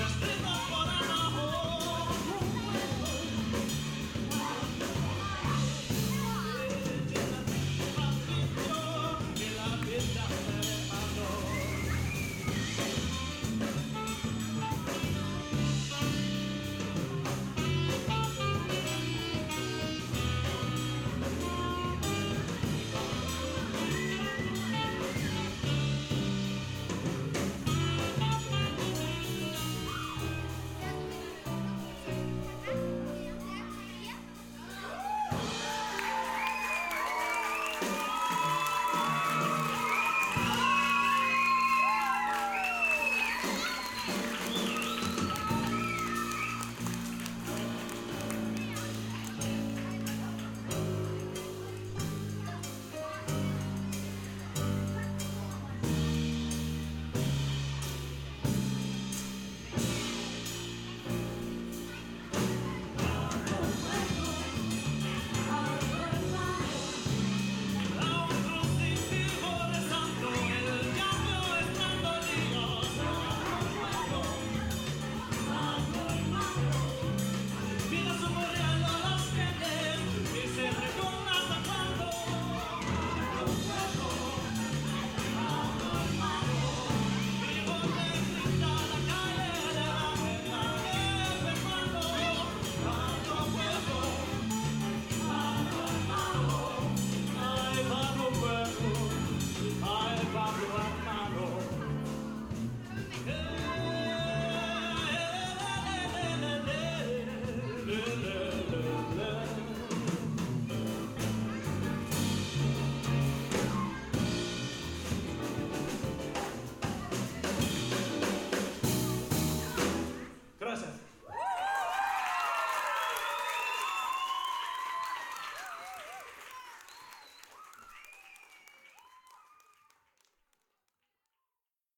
Christmas.